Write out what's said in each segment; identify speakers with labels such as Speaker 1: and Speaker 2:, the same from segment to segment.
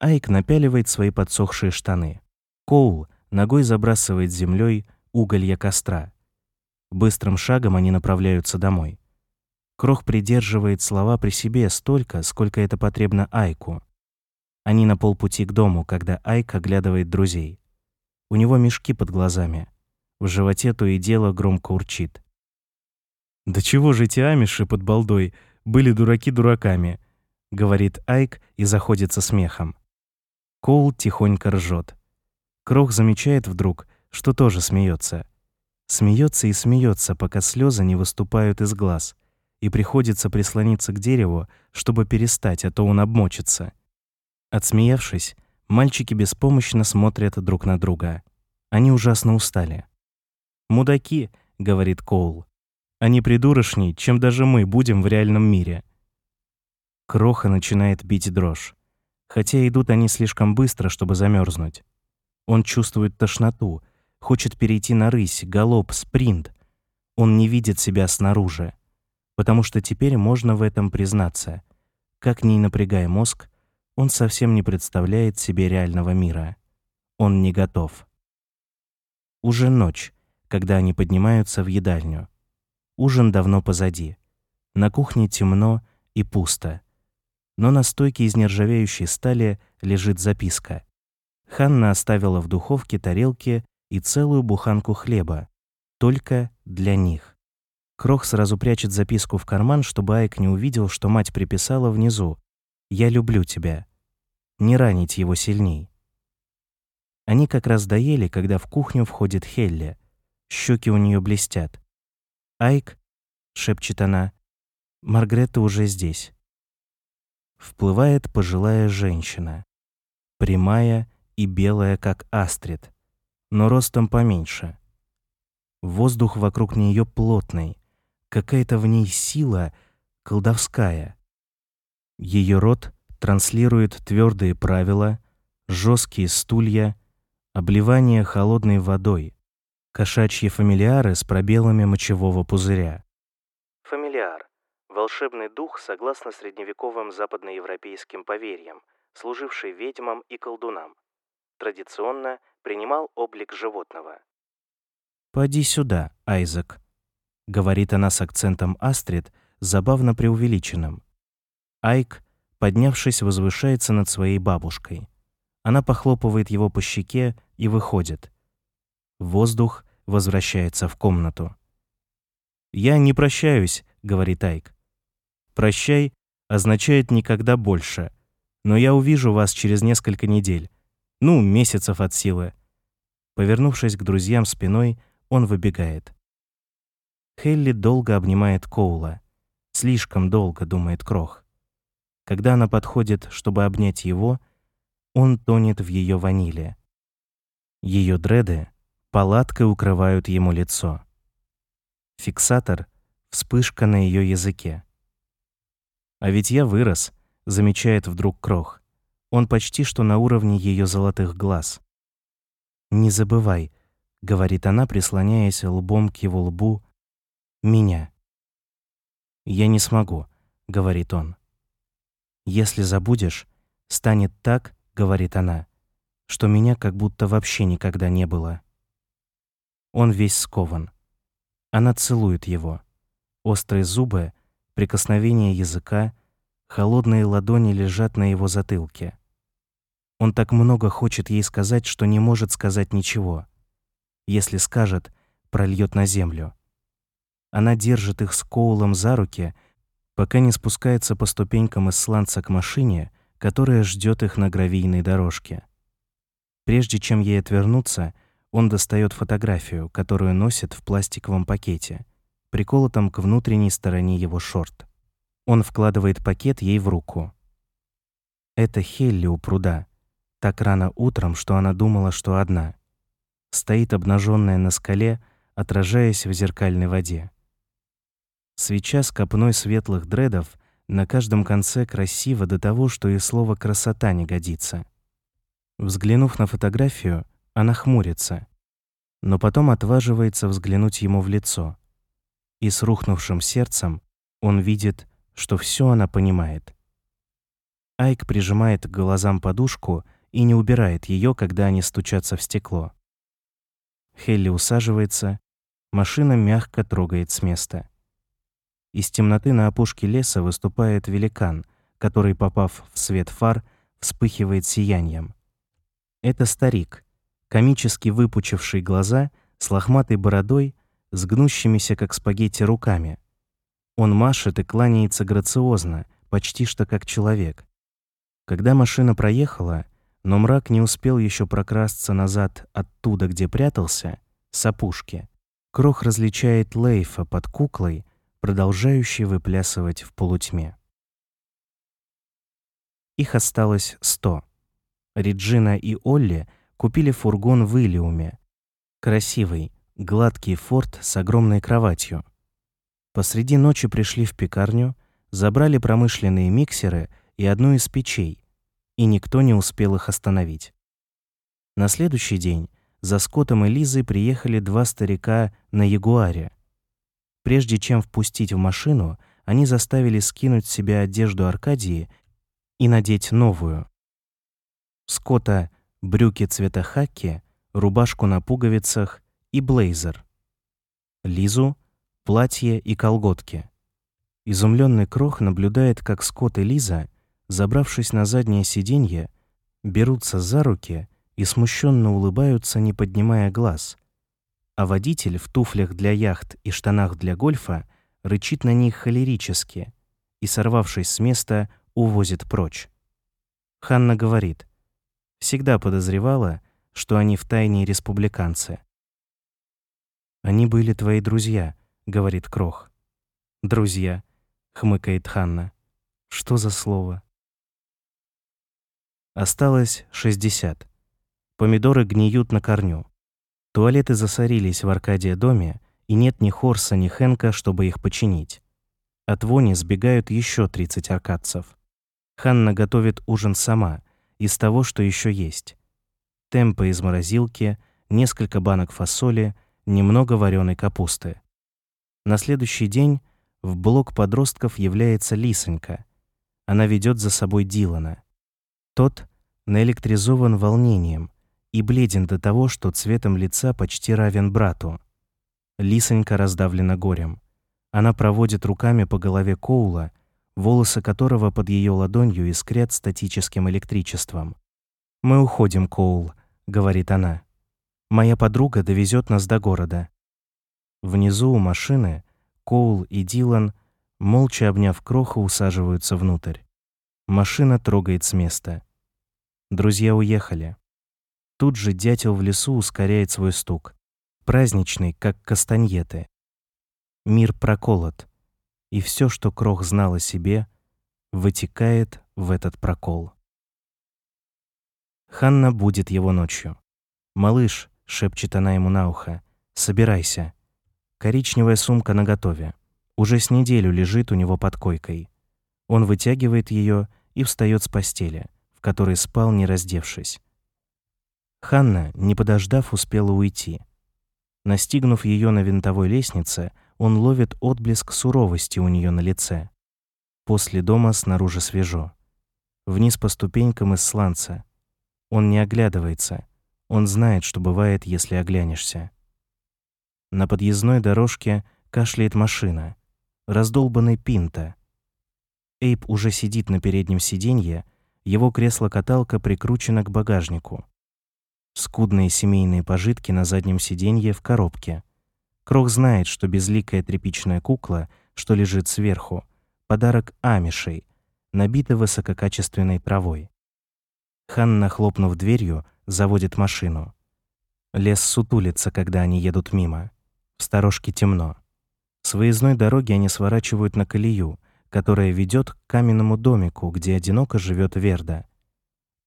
Speaker 1: Айк напяливает свои подсохшие штаны. Коул ногой забрасывает землей уголья костра. Быстрым шагом они направляются домой. Крох придерживает слова при себе столько, сколько это потребно Айку. Они на полпути к дому, когда Айк оглядывает друзей. У него мешки под глазами. В животе то и дело громко урчит. «Да чего же эти амиши под балдой были дураки дураками?» — говорит Айк и заходится смехом. Коул тихонько ржет. Крох замечает вдруг, что тоже смеется. Смеется и смеется, пока слезы не выступают из глаз, и приходится прислониться к дереву, чтобы перестать, а то он обмочится. Отсмеявшись, мальчики беспомощно смотрят друг на друга. Они ужасно устали. «Мудаки», — говорит Коул. «Они придурочней, чем даже мы будем в реальном мире». Кроха начинает бить дрожь. Хотя идут они слишком быстро, чтобы замерзнуть. Он чувствует тошноту, хочет перейти на рысь, галоп, спринт. Он не видит себя снаружи, потому что теперь можно в этом признаться. Как ни напрягая мозг, он совсем не представляет себе реального мира. Он не готов. Уже ночь, когда они поднимаются в едальню. Ужин давно позади. На кухне темно и пусто. Но на стойке из нержавеющей стали лежит записка. Ханна оставила в духовке тарелки и целую буханку хлеба. Только для них. Крох сразу прячет записку в карман, чтобы Айк не увидел, что мать приписала внизу «Я люблю тебя» не ранить его сильней. Они как раз доели, когда в кухню входит Хелли. Щеки у нее блестят. «Айк», — шепчет она, — «Маргрета уже здесь». Вплывает пожилая женщина, прямая и белая, как астрид, но ростом поменьше. Воздух вокруг нее плотный, какая-то в ней сила колдовская. Ее рот транслирует твердые правила, жесткие стулья, обливание холодной водой, кошачьи фамилиары с пробелами мочевого пузыря. Фамилиар – волшебный дух, согласно средневековым западноевропейским поверьям, служивший ведьмам и колдунам. Традиционно принимал облик животного. «Поди сюда, Айзек», — говорит она с акцентом Астрид, забавно преувеличенным. Айк поднявшись, возвышается над своей бабушкой. Она похлопывает его по щеке и выходит. Воздух возвращается в комнату. «Я не прощаюсь», — говорит Айк. «Прощай» означает «никогда больше», но я увижу вас через несколько недель. Ну, месяцев от силы. Повернувшись к друзьям спиной, он выбегает. Хелли долго обнимает Коула. Слишком долго, думает Крох. Когда она подходит, чтобы обнять его, он тонет в ее ваниле. Ее дреды палаткой укрывают ему лицо. Фиксатор — вспышка на ее языке. «А ведь я вырос», — замечает вдруг Крох. Он почти что на уровне ее золотых глаз. «Не забывай», — говорит она, прислоняясь лбом к его лбу, — «меня». «Я не смогу», — говорит он. Если забудешь, станет так, говорит она, что меня как будто вообще никогда не было. Он весь скован. Она целует его. Острые зубы, прикосновение языка, холодные ладони лежат на его затылке. Он так много хочет ей сказать, что не может сказать ничего. Если скажет, прольет на землю. Она держит их с Коулом за руки, пока не спускается по ступенькам из сланца к машине, которая ждет их на гравийной дорожке. Прежде чем ей отвернуться, он достает фотографию, которую носит в пластиковом пакете, приколотом к внутренней стороне его шорт. Он вкладывает пакет ей в руку. Это Хелли у пруда. Так рано утром, что она думала, что одна. Стоит обнаженная на скале, отражаясь в зеркальной воде. Свеча с копной светлых дредов на каждом конце красиво до того, что и слово «красота» не годится. Взглянув на фотографию, она хмурится, но потом отваживается взглянуть ему в лицо. И с рухнувшим сердцем он видит, что все она понимает. Айк прижимает к глазам подушку и не убирает ее, когда они стучатся в стекло. Хелли усаживается, машина мягко трогает с места. Из темноты на опушке леса выступает великан, который, попав в свет фар, вспыхивает сиянием. Это старик, комически выпучивший глаза, с лохматой бородой, с гнущимися, как спагетти, руками. Он машет и кланяется грациозно, почти что как человек. Когда машина проехала, но мрак не успел еще прокрасться назад оттуда, где прятался, с опушки, Крох различает Лейфа под куклой, продолжающей выплясывать в полутьме. Их осталось сто. Реджина и Олли купили фургон в Илиуме. Красивый, гладкий форт с огромной кроватью. Посреди ночи пришли в пекарню, забрали промышленные миксеры и одну из печей, и никто не успел их остановить. На следующий день за Скоттом и Лизой приехали два старика на Ягуаре. Прежде чем впустить в машину, они заставили скинуть с себя одежду Аркадии и надеть новую. Скотта брюки цвета хаки, рубашку на пуговицах и блейзер. Лизу — платье и колготки. Изумленный Крох наблюдает, как Скотт и Лиза, забравшись на заднее сиденье, берутся за руки и смущенно улыбаются, не поднимая глаз. А водитель в туфлях для яхт и штанах для гольфа рычит на них холерически и, сорвавшись с места, увозит прочь. Ханна говорит, всегда подозревала, что они втайне республиканцы. «Они были твои друзья», — говорит Крох. «Друзья», — хмыкает Ханна. «Что за слово?» Осталось 60. Помидоры гниют на корню. Туалеты засорились в Аркадия доме, и нет ни Хорса, ни Хенка, чтобы их починить. От вони сбегают еще 30 аркадцев. Ханна готовит ужин сама, из того, что еще есть. Темпа из морозилки, несколько банок фасоли, немного вареной капусты. На следующий день в блок подростков является Лисонька. Она ведет за собой Дилана. Тот наэлектризован волнением и бледен до того, что цветом лица почти равен брату. Лисонька раздавлена горем. Она проводит руками по голове Коула, волосы которого под ее ладонью искрят статическим электричеством. «Мы уходим, Коул», — говорит она. «Моя подруга довезет нас до города». Внизу у машины Коул и Дилан, молча обняв Кроха, усаживаются внутрь. Машина трогает с места. Друзья уехали. Тут же дятел в лесу ускоряет свой стук. Праздничный, как кастаньеты. Мир проколот и все, что Крох знал о себе, вытекает в этот прокол. Ханна будет его ночью. «Малыш», — шепчет она ему на ухо, — «собирайся». Коричневая сумка наготове. Уже с неделю лежит у него под койкой. Он вытягивает ее и встает с постели, в которой спал, не раздевшись. Ханна, не подождав, успела уйти. Настигнув ее на винтовой лестнице, он ловит отблеск суровости у нее на лице. После дома снаружи свежо. Вниз по ступенькам из сланца. Он не оглядывается. Он знает, что бывает, если оглянешься. На подъездной дорожке кашляет машина. Раздолбанный пинта. Эйп уже сидит на переднем сиденье, его кресло-каталка прикручено к багажнику. Скудные семейные пожитки на заднем сиденье в коробке. Крох знает, что безликая тряпичная кукла, что лежит сверху, подарок амишей, набита высококачественной травой. Ханна, хлопнув дверью, заводит машину. Лес сутулится, когда они едут мимо. В сторожке темно. С выездной дороги они сворачивают на колею, которая ведет к каменному домику, где одиноко живет Верда.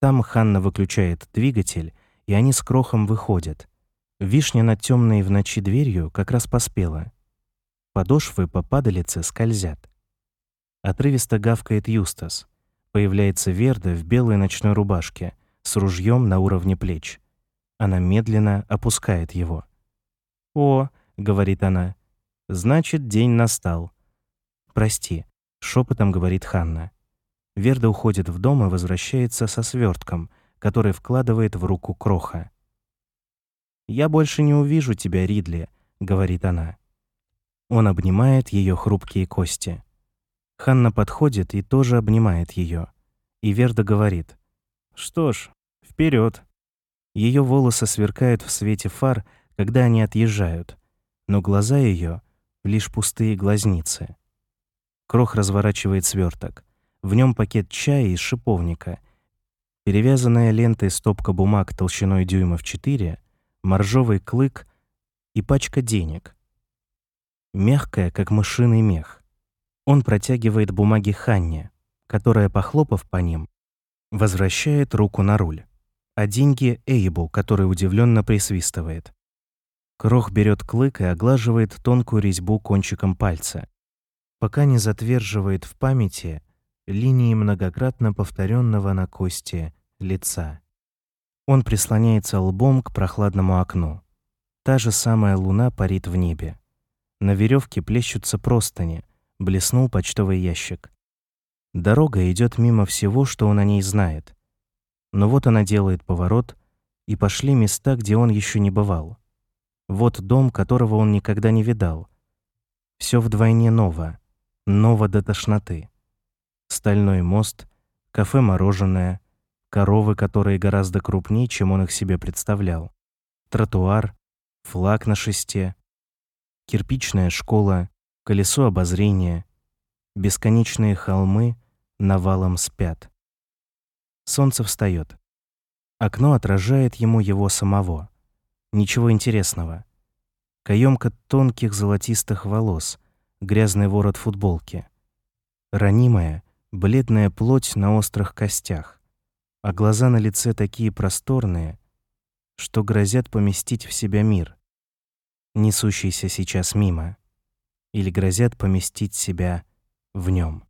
Speaker 1: Там Ханна выключает двигатель, и они с крохом выходят. Вишня над темной в ночи дверью как раз поспела. Подошвы по падалице скользят. Отрывисто гавкает Юстас. Появляется Верда в белой ночной рубашке с ружьем на уровне плеч. Она медленно опускает его. «О», — говорит она, — «значит, день настал». «Прости», — шепотом говорит Ханна. Верда уходит в дом и возвращается со свертком, который вкладывает в руку Кроха. «Я больше не увижу тебя, Ридли», — говорит она. Он обнимает ее хрупкие кости. Ханна подходит и тоже обнимает ее. И Верда говорит, «Что ж, вперед. Ее волосы сверкают в свете фар, когда они отъезжают, но глаза ее лишь пустые глазницы. Крох разворачивает сверток. В нем пакет чая из шиповника, перевязанная лентой стопка бумаг толщиной дюймов 4, моржовый клык и пачка денег. Мягкая, как мышиный мех. Он протягивает бумаги Ханне, которая, похлопав по ним, возвращает руку на руль, а деньги Эйбу, который удивленно присвистывает. Крох берет клык и оглаживает тонкую резьбу кончиком пальца, пока не затверживает в памяти линии многократно повторенного на кости лица. Он прислоняется лбом к прохладному окну. Та же самая луна парит в небе. На веревке плещутся простыни, блеснул почтовый ящик. Дорога идет мимо всего, что он о ней знает. Но вот она делает поворот, и пошли места, где он еще не бывал. Вот дом, которого он никогда не видал. Все вдвойне ново, ново до тошноты. Стальной мост, кафе-мороженое, коровы, которые гораздо крупнее, чем он их себе представлял, тротуар, флаг на шесте, кирпичная школа, колесо обозрения, бесконечные холмы навалом спят. Солнце встает. Окно отражает ему его самого. Ничего интересного. Каемка тонких золотистых волос, грязный ворот футболки. Ранимая, бледная плоть на острых костях, а глаза на лице такие просторные, что грозят поместить в себя мир, несущийся сейчас мимо, или грозят поместить себя в нем.